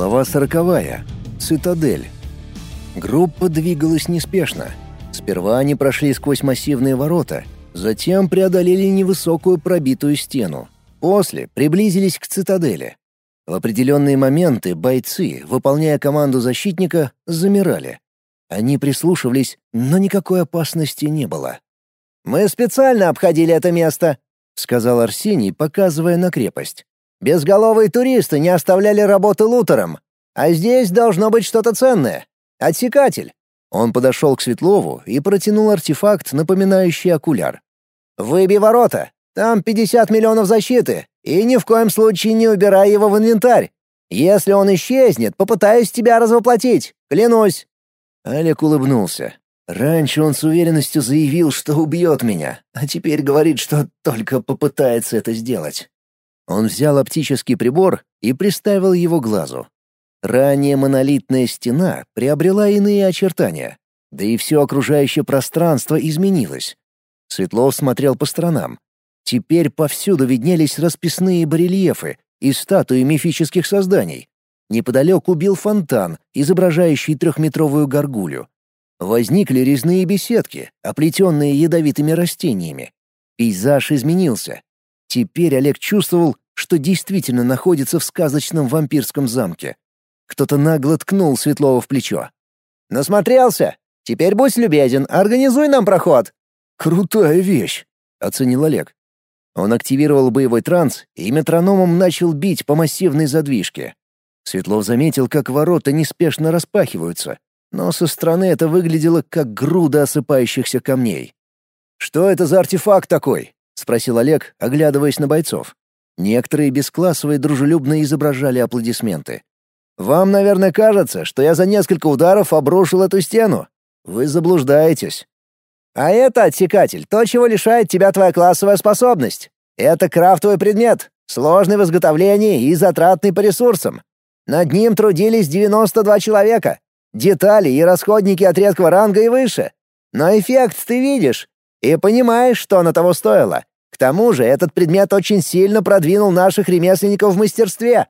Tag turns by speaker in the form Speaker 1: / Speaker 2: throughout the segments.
Speaker 1: Глава сороковая. Цитадель. Группа двигалась неспешно. Сперва они прошли сквозь массивные ворота, затем преодолели невысокую пробитую стену. После приблизились к цитадели. В определенные моменты бойцы, выполняя команду защитника, замирали. Они прислушивались, но никакой опасности не было.
Speaker 2: «Мы специально обходили это место», —
Speaker 1: сказал Арсений, показывая на крепость.
Speaker 2: «Безголовые туристы не оставляли работы лутером. А здесь должно быть что-то ценное. Отсекатель».
Speaker 1: Он подошел к Светлову и протянул артефакт, напоминающий окуляр.
Speaker 2: «Выбей ворота. Там 50 миллионов защиты. И ни в коем случае не убирай его в инвентарь. Если он исчезнет, попытаюсь тебя развоплотить. Клянусь».
Speaker 1: Олег улыбнулся. Раньше он с уверенностью заявил, что убьет меня, а теперь говорит, что только попытается это сделать. Он взял оптический прибор и приставил его к глазу. Ранее монолитная стена приобрела иные очертания, да и все окружающее пространство изменилось. Светлов смотрел по сторонам. Теперь повсюду виднелись расписные барельефы и статуи мифических созданий. Неподалеку бил фонтан, изображающий трехметровую горгулью, Возникли резные беседки, оплетенные ядовитыми растениями. Пейзаж изменился. Теперь Олег чувствовал, что действительно находится в сказочном вампирском замке. Кто-то нагло ткнул Светлова в плечо.
Speaker 2: «Насмотрелся? Теперь будь любезен, организуй нам проход!»
Speaker 1: «Крутая вещь!» — оценил Олег. Он активировал боевой транс и метрономом начал бить по массивной задвижке. Светлов заметил, как ворота неспешно распахиваются, но со стороны это выглядело как груда осыпающихся камней. «Что это за артефакт такой?» — спросил Олег, оглядываясь на бойцов. Некоторые бесклассовые дружелюбно изображали аплодисменты. «Вам, наверное, кажется, что я за несколько ударов обрушил эту стену. Вы заблуждаетесь».
Speaker 2: «А это, отсекатель, то, чего лишает тебя твоя классовая способность. Это крафтовый предмет, сложный в изготовлении и затратный по ресурсам. Над ним трудились 92 человека, Детали и расходники от редкого ранга и выше. Но эффект ты видишь и понимаешь, что оно того стоило. К тому же этот предмет очень сильно продвинул наших ремесленников в мастерстве.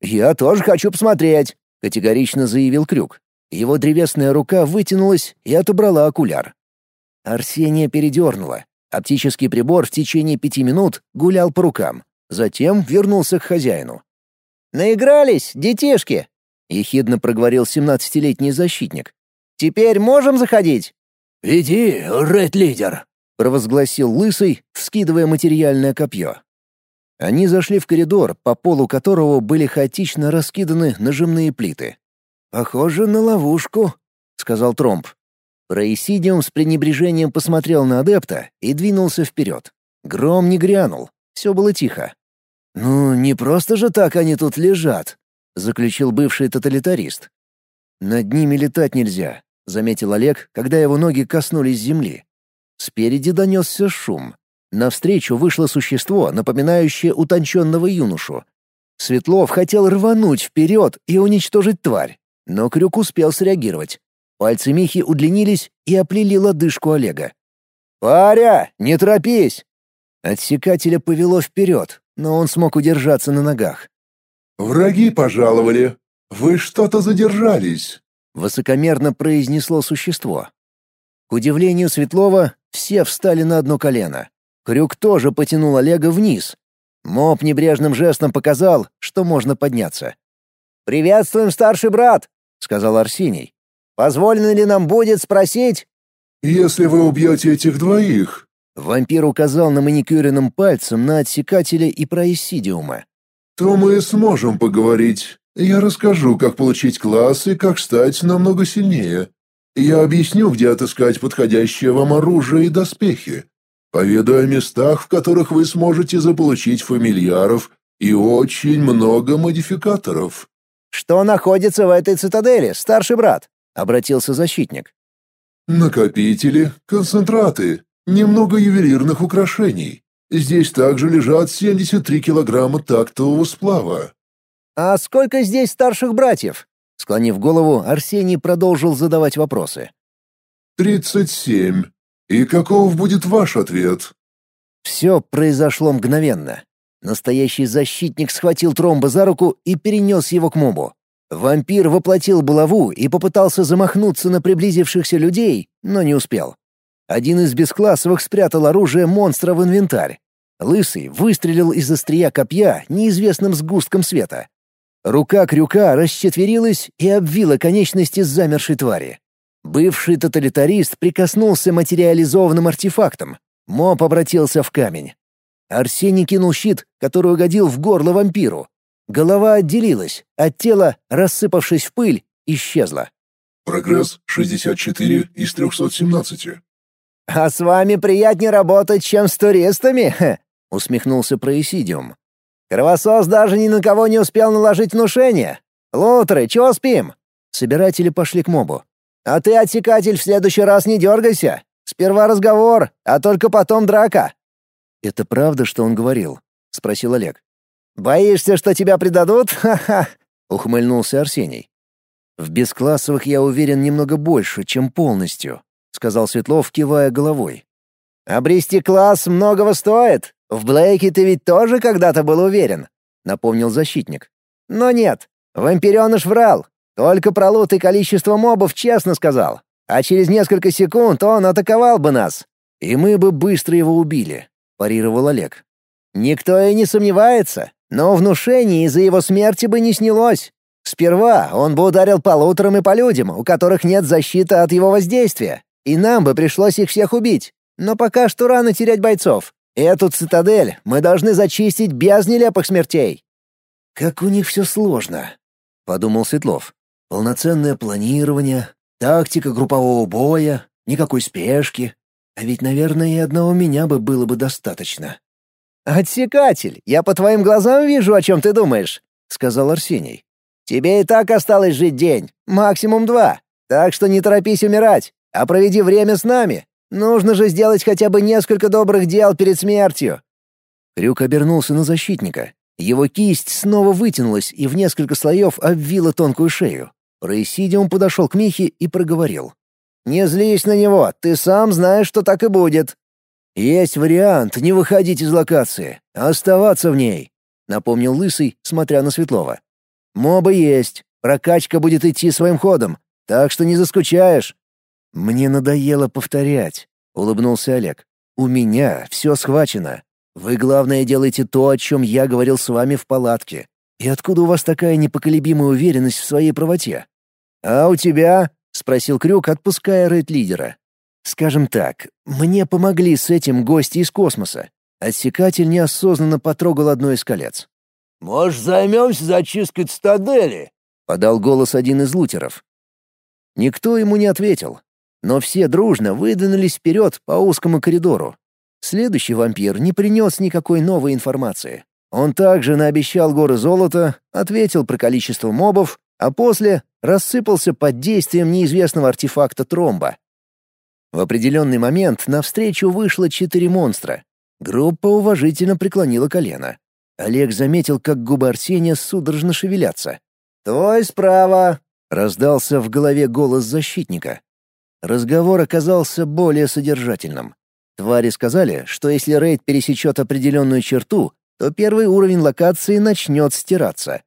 Speaker 1: «Я тоже хочу посмотреть», — категорично заявил Крюк. Его древесная рука вытянулась и отобрала окуляр. Арсения передернула. Оптический прибор в течение пяти минут гулял по рукам. Затем вернулся к хозяину.
Speaker 2: «Наигрались, детишки!»
Speaker 1: — ехидно проговорил семнадцатилетний защитник.
Speaker 2: «Теперь можем заходить?»
Speaker 3: «Иди, Ред-лидер», —
Speaker 1: провозгласил Лысый, вскидывая материальное копье. Они зашли в коридор, по полу которого были хаотично раскиданы нажимные плиты. «Похоже на ловушку», — сказал Тромп. Происидиум с пренебрежением посмотрел на адепта и двинулся вперед. Гром не грянул, все было тихо. «Ну, не просто же так они тут лежат», заключил бывший тоталитарист. Над ними летать нельзя, заметил Олег, когда его ноги коснулись земли. Спереди донесся шум. Навстречу вышло существо, напоминающее утонченного юношу. Светлов хотел рвануть вперед и уничтожить тварь, но Крюк успел среагировать. Пальцы Михи удлинились и оплели лодыжку Олега. «Паря, не торопись!» Отсекателя повело вперед, но он смог удержаться на ногах.
Speaker 4: «Враги пожаловали. Вы что-то задержались», —
Speaker 1: высокомерно произнесло существо. К удивлению Светлова, все встали на одно колено. Крюк тоже потянул Олега вниз. Моб небрежным жестом показал, что можно подняться.
Speaker 2: «Приветствуем, старший брат», — сказал Арсений. «Позволено ли нам будет спросить?»
Speaker 4: «Если вы убьете этих двоих...»
Speaker 1: Вампир указал на маникюренным пальцем на отсекателя и происидиума
Speaker 4: то мы сможем поговорить. Я расскажу, как получить класс и как стать намного сильнее. Я объясню, где отыскать подходящее вам оружие и доспехи. Поведу о местах, в которых вы сможете заполучить фамильяров и очень много модификаторов».
Speaker 2: «Что находится в этой цитадели, старший брат?» — обратился защитник.
Speaker 4: «Накопители, концентраты, немного ювелирных украшений. Здесь также лежат 73 килограмма тактового сплава.
Speaker 2: А сколько здесь старших братьев?
Speaker 1: Склонив голову, Арсений продолжил задавать вопросы.
Speaker 4: «Тридцать семь. И каков будет ваш ответ?»
Speaker 1: Все произошло мгновенно. Настоящий защитник схватил Тромба за руку и перенес его к мобу. Вампир воплотил булаву и попытался замахнуться на приблизившихся людей, но не успел. Один из бесклассовых спрятал оружие монстра в инвентарь. Лысый выстрелил из острия копья неизвестным сгустком света. Рука крюка расчетверилась и обвила конечности замершей твари. Бывший тоталитарист прикоснулся материализованным артефактом. Моб обратился в камень. Арсений кинул щит, который угодил в горло вампиру. Голова отделилась, а тело, рассыпавшись в пыль, исчезло.
Speaker 4: Прогресс 64 из 317.
Speaker 2: «А с вами приятнее работать, чем с туристами?» — усмехнулся Происидиум. «Кровосос даже ни на кого не успел наложить внушение. Лутры, чего спим?» Собиратели пошли к мобу. «А ты, отсекатель, в следующий раз не дергайся. Сперва разговор, а только потом драка».
Speaker 1: «Это правда, что он говорил?» — спросил Олег.
Speaker 2: «Боишься, что тебя предадут? Ха-ха!» — ухмыльнулся Арсений.
Speaker 1: «В бесклассовых я уверен немного больше, чем полностью», — сказал Светлов, кивая головой.
Speaker 2: «Обрести класс многого стоит. В Блейке ты ведь тоже когда-то был уверен», — напомнил защитник. «Но нет, вампиреныш врал. Только про лут и количество мобов честно сказал. А через несколько секунд он атаковал бы нас.
Speaker 1: И мы бы быстро его убили», — парировал Олег.
Speaker 2: «Никто и не сомневается, но внушение из-за его смерти бы не снялось. Сперва он бы ударил по лутерам и по людям, у которых нет защиты от его воздействия, и нам бы пришлось их всех убить. Но пока что рано терять бойцов. Эту цитадель мы должны зачистить без нелепых смертей».
Speaker 1: «Как у них все сложно», — подумал Светлов. «Полноценное планирование, тактика группового боя, никакой спешки. А ведь, наверное, и одного меня бы было бы достаточно».
Speaker 2: «Отсекатель, я по твоим глазам вижу, о чем ты думаешь», — сказал Арсений. «Тебе и так осталось жить день, максимум два, так что не торопись умирать, а проведи время с нами. Нужно же сделать хотя бы несколько добрых дел перед смертью».
Speaker 1: Крюк обернулся на защитника. Его кисть снова вытянулась и в несколько слоев обвила тонкую шею. Происидиум подошел к Михе и проговорил.
Speaker 2: «Не злись на него, ты сам знаешь, что так и будет».
Speaker 1: «Есть вариант не выходить из локации, а оставаться в ней», — напомнил Лысый, смотря на Светлова. «Мобы есть, прокачка будет идти своим ходом, так что не заскучаешь». «Мне надоело повторять», — улыбнулся Олег. «У меня все схвачено. Вы, главное, делайте то, о чем я говорил с вами в палатке. И откуда у вас такая непоколебимая уверенность в своей правоте?» «А у тебя?» — спросил Крюк, отпуская рейд-лидера. Скажем так, мне помогли с этим гости из космоса. Отсекатель неосознанно потрогал одно из колец.
Speaker 3: «Может, займемся зачисткой цитадели?»
Speaker 1: — подал голос один из лутеров. Никто ему не ответил, но все дружно выдвинулись вперед по узкому коридору. Следующий вампир не принес никакой новой информации. Он также наобещал горы золота, ответил про количество мобов, а после рассыпался под действием неизвестного артефакта тромба. В определенный момент навстречу вышло четыре монстра. Группа уважительно преклонила колено. Олег заметил, как губы Арсения судорожно шевелятся.
Speaker 2: «Твой справа!»
Speaker 1: — раздался в голове голос защитника. Разговор оказался более содержательным. Твари сказали, что если рейд пересечет определенную черту, то первый уровень локации начнет стираться.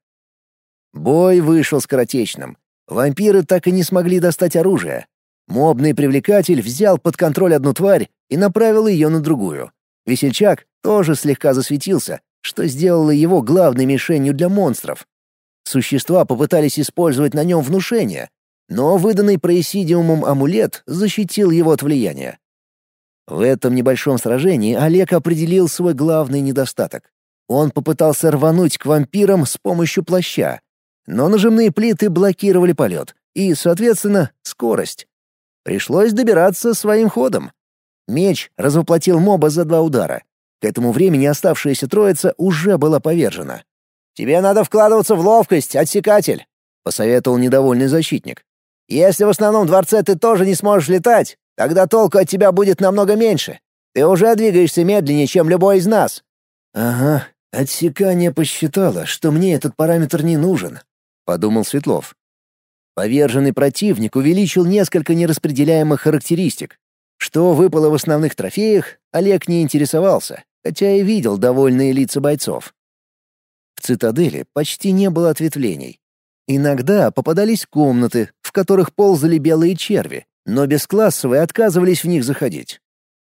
Speaker 1: Бой вышел скоротечным. Вампиры так и не смогли достать оружие, Мобный привлекатель взял под контроль одну тварь и направил ее на другую. Весельчак тоже слегка засветился, что сделало его главной мишенью для монстров. Существа попытались использовать на нем внушение, но выданный происидиумом амулет защитил его от влияния. В этом небольшом сражении Олег определил свой главный недостаток. Он попытался рвануть к вампирам с помощью плаща, но нажимные плиты блокировали полет и, соответственно, скорость. Пришлось добираться своим ходом. Меч развоплотил моба за два удара. К этому времени оставшаяся троица уже была повержена.
Speaker 2: «Тебе надо вкладываться в ловкость, отсекатель», — посоветовал недовольный защитник. «Если в основном дворце ты тоже не сможешь летать, тогда толку от тебя будет намного меньше. Ты уже двигаешься медленнее, чем любой из нас».
Speaker 1: «Ага, отсекание посчитало, что мне этот параметр не нужен», — подумал Светлов. Поверженный противник увеличил несколько нераспределяемых характеристик. Что выпало в основных трофеях, Олег не интересовался, хотя и видел довольные лица бойцов. В цитадели почти не было ответвлений. Иногда попадались комнаты, в которых ползали белые черви, но бесклассовые отказывались в них заходить.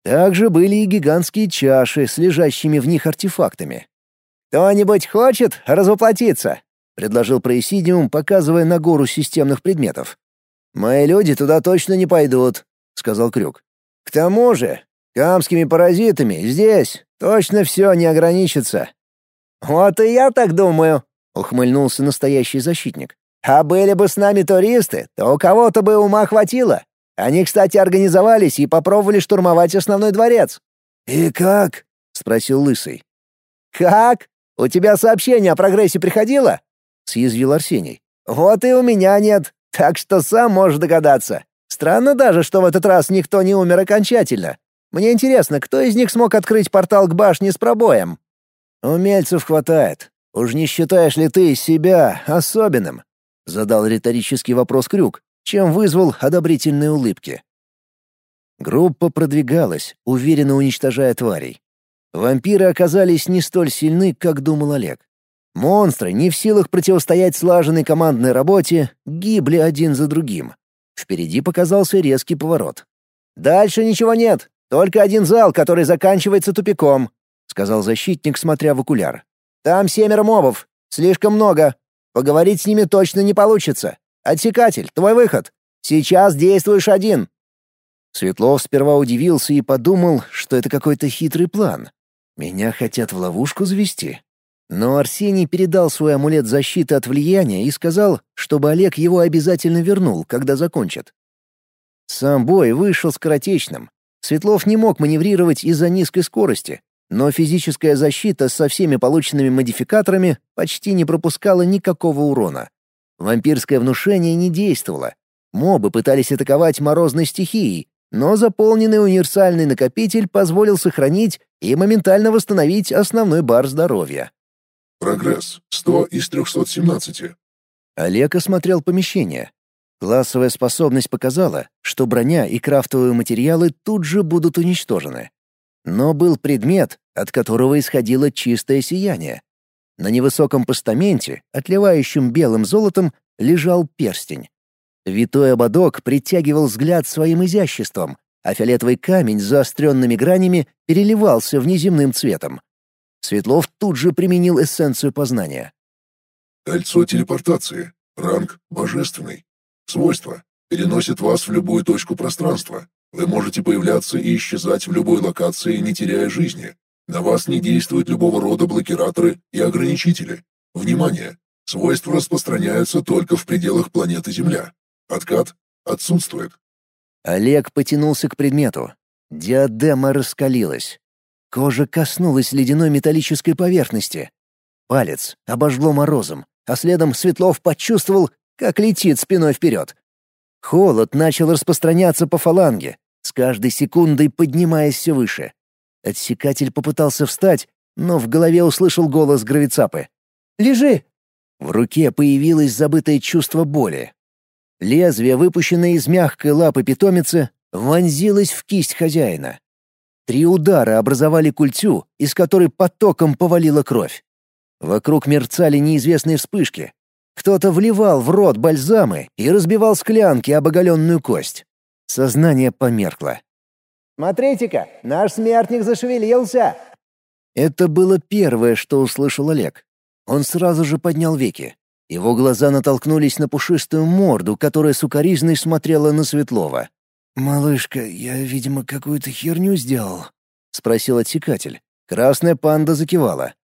Speaker 1: Также были и гигантские чаши с лежащими в них артефактами.
Speaker 2: «Кто-нибудь хочет развоплотиться?»
Speaker 1: — предложил Происидиум, показывая на гору системных предметов.
Speaker 2: «Мои люди туда точно не пойдут», — сказал Крюк. «К тому же, камскими паразитами здесь точно все не ограничится». «Вот и я так думаю», — ухмыльнулся настоящий защитник. «А были бы с нами туристы, то у кого-то бы ума хватило. Они, кстати, организовались и попробовали штурмовать основной дворец».
Speaker 1: «И как?» — спросил Лысый.
Speaker 2: «Как? У тебя сообщение о прогрессе приходило?» — съязвил Арсений. «Вот и у меня нет, так что сам можешь догадаться. Странно даже, что в этот раз никто не умер окончательно. Мне интересно, кто из них смог открыть портал к башне с пробоем?»
Speaker 1: «Умельцев хватает. Уж не считаешь ли ты себя особенным?» — задал риторический вопрос Крюк, чем вызвал одобрительные улыбки. Группа продвигалась, уверенно уничтожая тварей. Вампиры оказались не столь сильны, как думал Олег. Монстры, не в силах противостоять слаженной командной работе, гибли один за другим. Впереди показался резкий поворот.
Speaker 2: «Дальше ничего нет, только один зал, который заканчивается тупиком», — сказал защитник, смотря в окуляр. «Там семеро мобов, слишком много. Поговорить с ними точно не получится. Отсекатель, твой выход. Сейчас действуешь один».
Speaker 1: Светлов сперва удивился и подумал, что это какой-то хитрый план. Меня хотят в ловушку завести. Но Арсений передал свой амулет защиты от влияния и сказал, чтобы Олег его обязательно вернул, когда закончит. Сам бой вышел скоротечным. Светлов не мог маневрировать из-за низкой скорости, но физическая защита со всеми полученными модификаторами почти не пропускала никакого урона. Вампирское внушение не действовало. Мобы пытались атаковать морозной стихией, но заполненный универсальный накопитель позволил сохранить и моментально восстановить основной бар здоровья.
Speaker 4: Прогресс 100 из 317.
Speaker 1: Олег осмотрел помещение. Классовая способность показала, что броня и крафтовые материалы тут же будут уничтожены. Но был предмет, от которого исходило чистое сияние. На невысоком постаменте, отливающем белым золотом, лежал перстень. Витой ободок притягивал взгляд своим изяществом, а фиолетовый камень с заостренными гранями переливался внеземным цветом. Светлов тут же применил эссенцию познания.
Speaker 4: Кольцо телепортации. Ранг божественный. Свойства. Переносит вас в любую точку пространства. Вы можете появляться и исчезать в любой локации, не теряя жизни. На вас не действуют любого рода блокираторы и ограничители. Внимание! Свойства распространяются только в пределах планеты Земля. Откат отсутствует.
Speaker 1: Олег потянулся к предмету. Диадема раскалилась. Кожа коснулась ледяной металлической поверхности. Палец обожгло морозом, а следом Светлов почувствовал, как летит спиной вперед. Холод начал распространяться по фаланге, с каждой секундой поднимаясь все выше. Отсекатель попытался встать, но в голове услышал голос гравицапы. «Лежи!» В руке появилось забытое чувство боли. Лезвие, выпущенное из мягкой лапы питомицы, вонзилось в кисть хозяина. Три удара образовали культю, из которой потоком повалила кровь. Вокруг мерцали неизвестные вспышки. Кто-то вливал в рот бальзамы и разбивал склянки об оголенную кость. Сознание померкло.
Speaker 2: «Смотрите-ка, наш смертник зашевелился!»
Speaker 1: Это было первое, что услышал Олег. Он сразу же поднял веки. Его глаза натолкнулись на пушистую морду, которая сукоризной смотрела на Светлова. «Малышка, я, видимо, какую-то херню сделал», — спросил отсекатель. Красная панда закивала.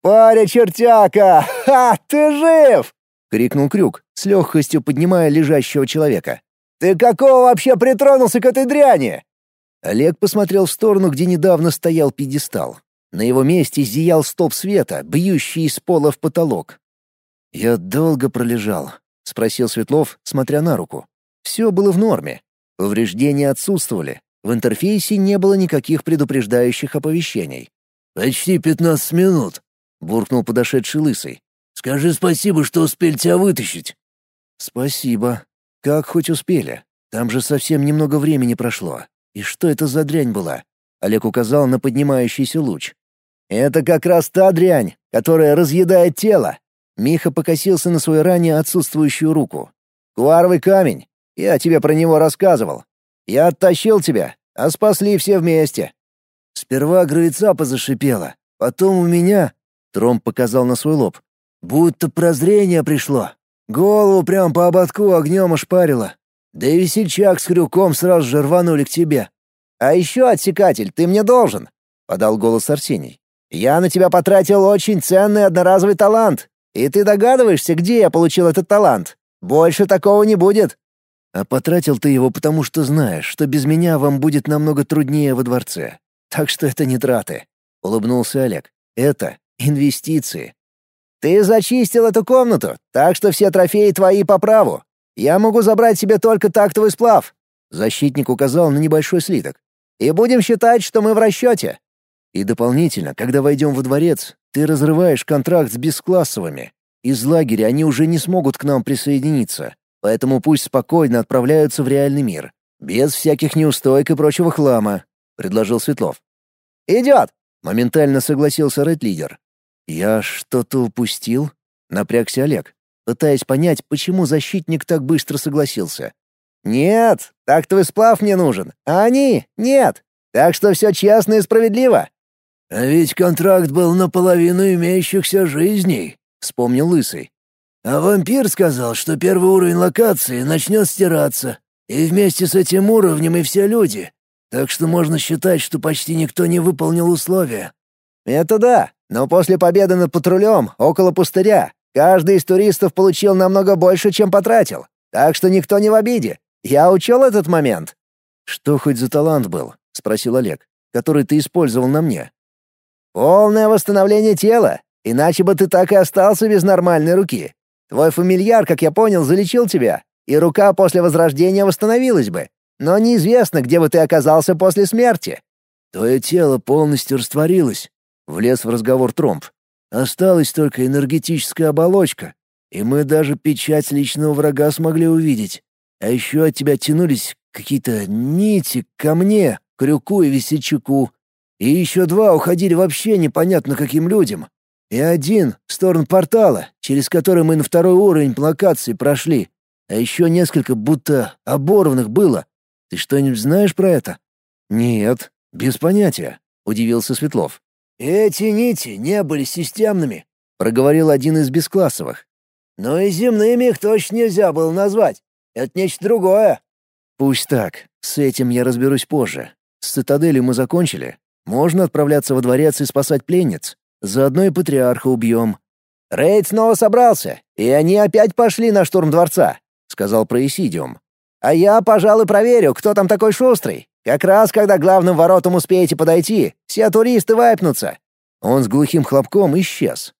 Speaker 2: «Паря чертяка! Ха, ты жив!» — крикнул Крюк, с легкостью поднимая лежащего человека. «Ты какого вообще притронулся к этой дряни?»
Speaker 1: Олег посмотрел в сторону, где недавно стоял пьедестал. На его месте зиял столб света, бьющий из пола в потолок. «Я долго пролежал», — спросил Светлов, смотря на руку. Все было в норме. Повреждения отсутствовали. В интерфейсе не было никаких предупреждающих оповещений.
Speaker 3: «Почти пятнадцать минут», — буркнул подошедший лысый. «Скажи спасибо, что успели тебя вытащить».
Speaker 1: «Спасибо. Как хоть успели? Там же совсем немного времени прошло. И что это за дрянь была?» Олег указал на поднимающийся луч.
Speaker 2: «Это как раз та дрянь, которая разъедает тело.
Speaker 1: Миха покосился на свою ранее отсутствующую руку. «Куаровый камень. Я тебе про него рассказывал. Я оттащил тебя, а спасли все вместе». Сперва гравицапа зашипела, потом у меня... Тром показал на свой лоб. Будто прозрение пришло. Голову прям по ободку огнем ошпарило. Да и весельчак с крюком сразу же рванули к тебе. «А еще, отсекатель, ты мне должен», — подал голос Арсений. «Я на тебя потратил очень ценный одноразовый талант, и ты догадываешься, где я получил этот талант? Больше такого не будет». «А потратил ты его, потому что знаешь, что без меня вам будет намного труднее во дворце. Так что это не траты», — улыбнулся Олег. «Это инвестиции». «Ты зачистил эту комнату, так что все трофеи твои по праву. Я могу забрать себе только тактовый сплав». Защитник указал на небольшой слиток. «И будем считать, что мы в расчете». «И дополнительно, когда войдем во дворец, ты разрываешь контракт с бесклассовыми. Из лагеря они уже не смогут к нам присоединиться, поэтому пусть спокойно отправляются в реальный мир, без всяких неустоек и прочего хлама», — предложил Светлов. «Идет!» — моментально согласился Ред-лидер. «Я что-то упустил?» — напрягся Олег, пытаясь понять, почему защитник так быстро согласился. «Нет, так твой сплав мне нужен, а они — нет. Так что все честно и справедливо».
Speaker 3: «А ведь контракт был наполовину имеющихся жизней», — вспомнил Лысый. «А вампир сказал, что первый уровень локации начнет стираться, и вместе с этим уровнем и все люди. Так что можно считать, что почти никто не выполнил условия».
Speaker 1: «Это да, но после победы над патрулем около пустыря каждый из туристов получил намного больше, чем потратил. Так что никто не в обиде. Я учел этот момент». «Что хоть за талант был?» — спросил Олег. «Который ты использовал на мне».
Speaker 2: «Полное восстановление тела. Иначе бы ты так и остался без нормальной руки. Твой фамильяр, как я понял, залечил тебя, и рука после возрождения восстановилась бы. Но неизвестно, где бы ты оказался после смерти».
Speaker 3: «Твое тело полностью растворилось», — влез в разговор Тромп. «Осталась только энергетическая оболочка, и мы даже печать личного врага смогли увидеть. А еще от тебя тянулись какие-то нити ко мне, крюку и весельчаку. И еще два уходили вообще непонятно каким людям. И один — в сторону портала, через который мы на второй уровень локации прошли. А еще несколько будто оборванных было. Ты что-нибудь знаешь про это? Нет, без понятия, — удивился Светлов. Эти нити не были системными, — проговорил один из бесклассовых. Но и земными их точно нельзя было назвать. Это нечто другое. Пусть так, с этим я разберусь позже. С цитаделью мы закончили, можно отправляться во дворец и спасать пленниц. Заодно и патриарха убьем».
Speaker 2: «Рейд снова собрался, и они опять пошли на штурм дворца», — сказал Происидиум. «А я, пожалуй, проверю, кто там такой шустрый. Как раз, когда главным воротам успеете подойти, все туристы вайпнутся».
Speaker 1: Он с глухим хлопком исчез.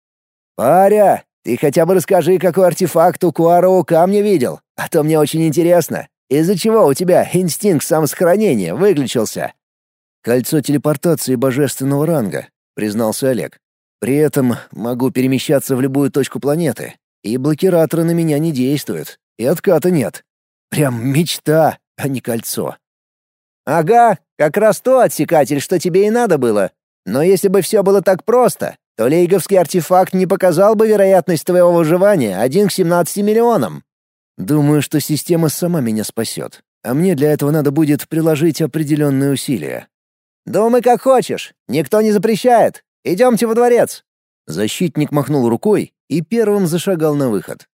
Speaker 2: «Паря, ты хотя бы расскажи, какой артефакт у Куарового камня видел, а то мне очень интересно, из-за чего у тебя инстинкт самосохранения выключился?»
Speaker 1: «Кольцо телепортации божественного ранга», — признался Олег. «При этом могу перемещаться в любую точку планеты, и блокираторы на меня не действуют, и отката нет. Прям мечта, а не кольцо».
Speaker 2: «Ага, как раз то отсекатель, что тебе и надо было. Но если бы все было так просто, то лейговский артефакт не показал бы вероятность твоего выживания один к 17 миллионам».
Speaker 1: «Думаю, что система сама меня спасет, а мне для этого надо будет приложить определенные усилия.
Speaker 2: «Думай, как хочешь. Никто не запрещает. Идемте во дворец».
Speaker 1: Защитник махнул рукой и первым зашагал на выход.